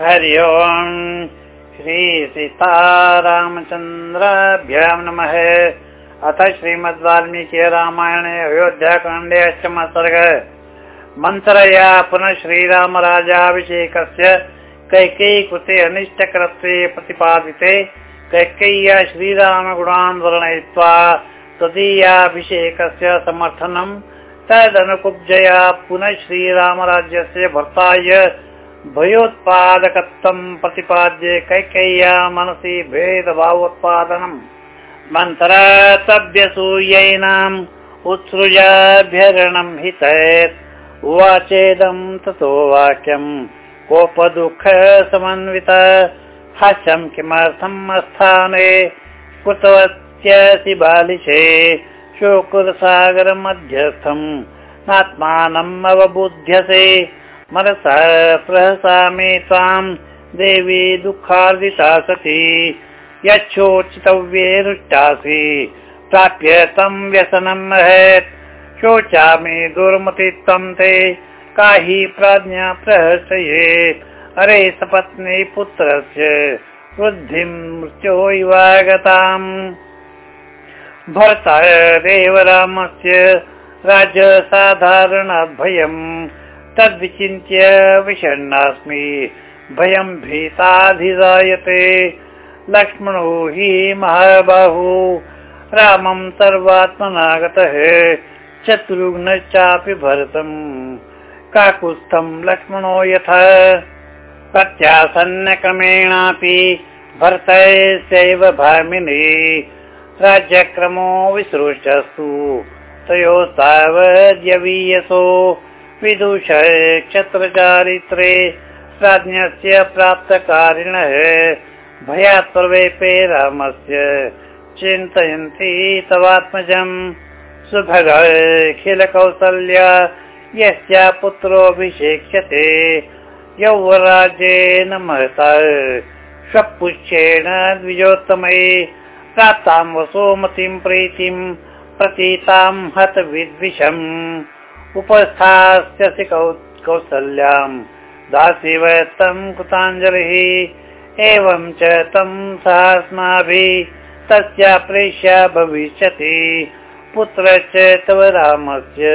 हरि ओम्। श्रीसीतारामचन्द्राभ्यां नमः। अथ श्रीमद् वाल्मीकि रामायणे अयोध्याकाण्डे मन्त्रया पुनः श्रीरामराजाभिषेकस्य कैकेयी कृते अनिष्टकरत्वे प्रतिपादिते कैकेय्या श्रीरामगुणान् वर्णयित्वा तदीयाभिषेकस्य समर्थनं। तदनुकुब्जया पुनः श्रीरामराज्यस्य भर्ताय भयोत्पादकत्वं प्रतिपाद्ये कैकेय्या मनसि भेदभावोत्पादनम्। मन्त्रतव्यसूयैनाम् उत्सृजाभ्यरणम् हितयत् उवाचेदं ततो वाक्यम्। कोपदुःख समन्वित हास्यं किमर्थम् अस्थाने। कृतवत्यसि बालिशे शोकुरसागरमध्यस्थम्। नात्मानम् अवबुध्यसे मनसा प्रहसामि त्वाम् देवी दुःखार्दिता सती यच्छोचितव्ये रुष्टासि। प्राप्य तं व्यसनं महत् शोचामि दुर्मति त्वं ते। काहि प्राज्ञा प्रहर्षये अरे सपत्नी पुत्रस्य वृद्धिं मृत्योवागताम् भर्ता देवरामस्य राजसाधारणाद्भयम् तद्विचिन्त्य विषण्णास्मि। भयं भीताधिजायते। लक्ष्मणो हि महाबाहु। रामं सर्वात्मनागतः। शत्रुघ्नश्चापि भरतम्। काकुत्स्थं लक्ष्मणो यथा। प्रत्यासन्नक्रमेणापि भरतस्यैव भामिनि। राज्यक्रमो विसृष्टस्तु। तयोस्तावद्यवीयसो विदुष क्षत्रचारित्रे राज्ञस्य प्राप्तकारिणः। भयात् सर्वेपे रामस्य चिन्तयन्ति तवात्मजम्। सुभगखिलकौसल्या यस्य पुत्रोऽभिषेक्ष्यते। यौवराज्येन महता स्वपुष्येण द्विजोत्तमये प्राप्तां वसोमतीं प्रीतिं प्रतीतां हत विद्विषम् उपस्थास्यसि कौसल्यां दासि वै तं कृताञ्जलिः एवं च तं सास्माभिः तस्य प्रेष्या भविष्यति। पुत्रश्च तव रामस्य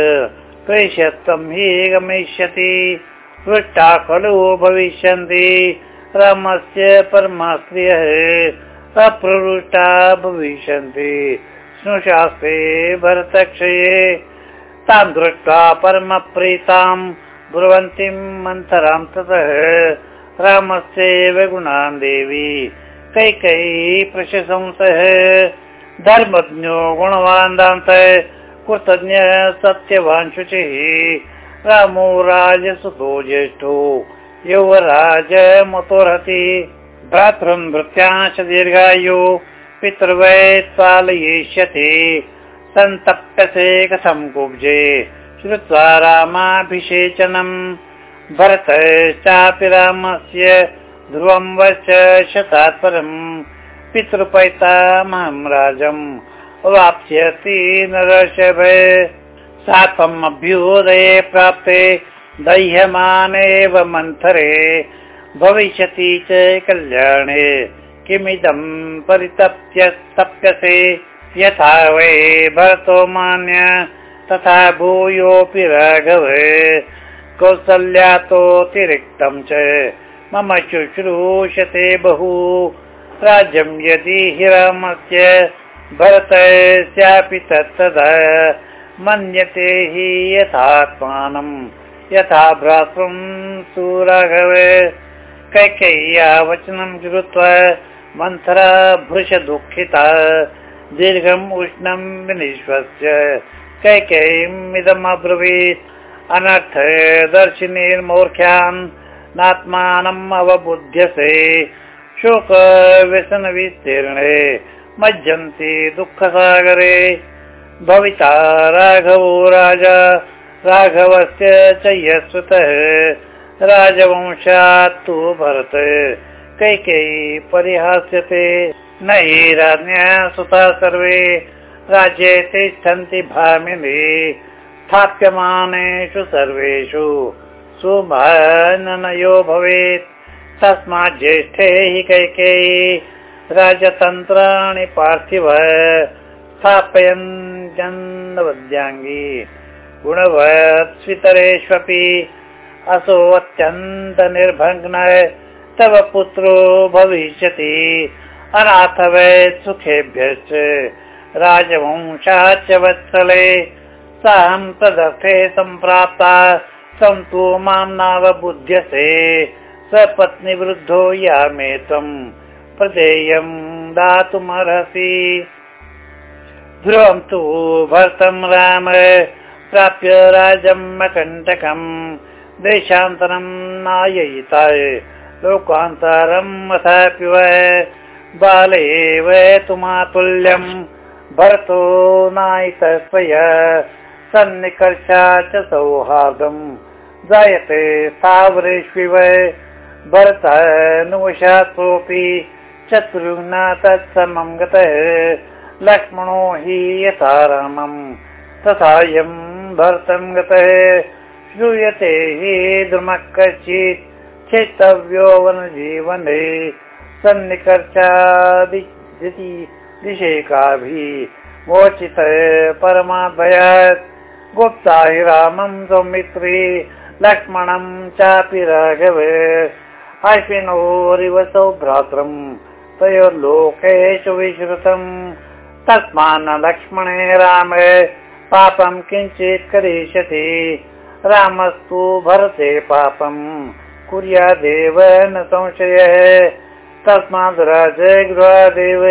प्रेष्यत्वं हि गमिष्यति। वृष्टा खलु भविष्यन्ति। रामस्य परमास्त्रियः अप्रवृष्टा भविष्यन्ति। स्नुशास्त्रे भरतक्षये तां दृष्ट्वा परमप्रीतां ब्रुवन्तीं मन्थरां ततः रामस्यैव गुणान् देवी कैकैः प्रशंसः। धर्मज्ञो गुणवान् दान्तः कृतज्ञ सत्यवान् शुचिः रामो राजसुतो ज्येष्ठो यौवराज मतोर्हति भ्रातृन् भृत्यांश दीर्घायु पितृवै पालयिष्यति सन्तप्यसे कथं कुब्जे श्रुत्वा रामाभिषेचनम्। भरतश्चापि रामस्य ध्रुवं वच शतात् परम् पितृपैतामहं राजम् अवाप्स्यति नरषभ सात्वम् अभ्युदये प्राप्ते दह्यमानेव मन्थरे। भविष्यति च कल्याणे। किमिदं तप्यसे यथा वै भरतो मान्य तथा भूयोऽपि राघव च मम शुश्रूषते बहु। राज्यं यदि हि रामस्य भरतस्यापि तत्तदा मन्यते हि यथात्मानं। यथा भ्रातृं सुराघव कैकेय्या वचनं श्रुत्वा मन्थरा भृश दुःखिता दीर्घम् उष्णं विनिश्वस्य कैकेयीम् इदम् अब्रवीत् अनर्थ दर्शिनीर्मूर्ख्यान् नात्मानम् अवबुध्यसे। शोकव्यसनविस्तीर्णे मज्जन्ति दुःखसागरे। भविता राघवो राजा राघवस्य च यस्वतः। राजवंशात् तु भरत। कैकेयी परिहास्यते न हि राज्ञा सुता सर्वे राज्ये तिष्ठन्ति भामिनि। स्थाप्यमानेषु सर्वेषु सुभाननयो भवेत्। तस्मात् ज्येष्ठे हि कैकेयी राजतन्त्राणि पार्थिव। स्थापयन् जन्मवद्याङ्गी गुणवत्स्वितरेष्वपि असो अत्यन्त निर्भग्न तव पुत्रो भविष्यति वै सुखेभ्यश्च। राजवंशाच्च वत्सले साहं तदर्थे सम्प्राप्ता सन्तु मां नावबुध्यसे सपत्नीवृद्धो यामे त्वम् प्रदेयं दातुमर्हसि। ध्रुवं तु भर्तं राम प्राप्य राजम् अकण्टकम् देशान्तरं नाययिता लोकान्तरम् अथापि वै बाले वै तु मातुल्यम् भरतो नायितस्वय सन्निकर्षा च सौहार्दम् जायते सावरेष्विव भरतनुवशातोऽपि शत्रुघ्ना तत्समं गतः लक्ष्मणो हि यथा रामम् तथायं भरतं गतः श्रूयते हि द्रुमः कश्चित् चेतव्यो वनजीवने सन्निकर्षादि दिशेकाभिः मोचित गुप्ता हि रामं सौमित्री लक्ष्मणं चापि राघव। अश्विनोरिवसौ भ्रातरम् तयोर्लोकेषु विश्रुतम् तस्मान् लक्ष्मणे राम पापं किञ्चित् करिष्यति। रामस्तु भरते पापम् कुर्यादेव न संशयः तस्मात् राज गृहादेव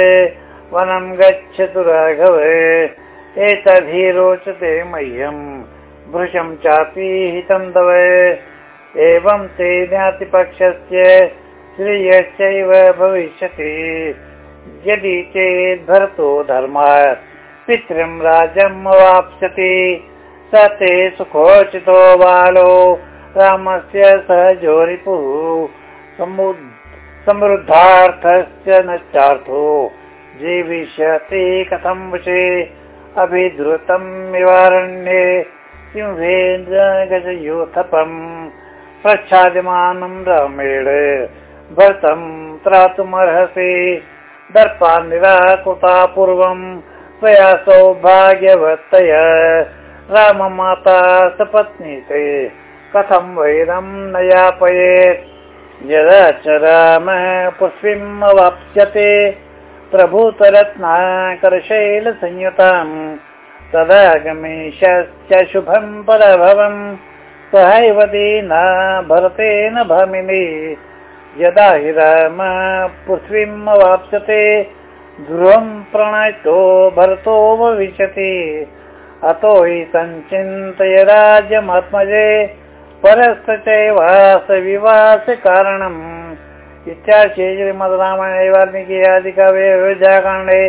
वनं गच्छतु राघव। एतद्धि रोचते मह्यम् भृशं चापि हितं तव। एवं ते ज्ञातिपक्षस्य श्रियश्चैव भविष्यति। यदि चेत् भरतो धर्मात्। पितृं राज्यम् अवाप्स्यति ते सुखोचितो बालो। रामस्य सहजोरिपुः समृद्धार्थस्य नश्चार्थो जीविष्यति कथं वशे। अभिधृतं निवारण्ये सिंहेन्द्र गजयोथपम् प्रच्छाद्यमानं रामेण भरतं त्रातुमर्हसि। दर्पा निराकृता पूर्वं त्वया सौभाग्यवत्तय राममाता सपत्नी ते कथं वैरं न यापयेत् यदा च रामः पुष्पीम् अवाप्स्यते प्रभूतरत्नाकरशैलसंयुताम् तदा गमेशश्च शुभं परभवम् सहैव दीना भरतेन भमिनी। यदा हि राम पृथ्वीम् अवाप्स्यते ध्रुवं प्रणयतो भरतो अतो हि सञ्चिन्तय राज्यमात्मजे परस्त चैवास विवासकारणम् इत्याशे श्रीमद् रामायणे अयोध्याकाण्डे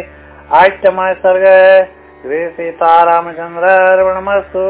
आष्टमः सर्ग श्री सीतारामचन्द्रार्पणमस्तु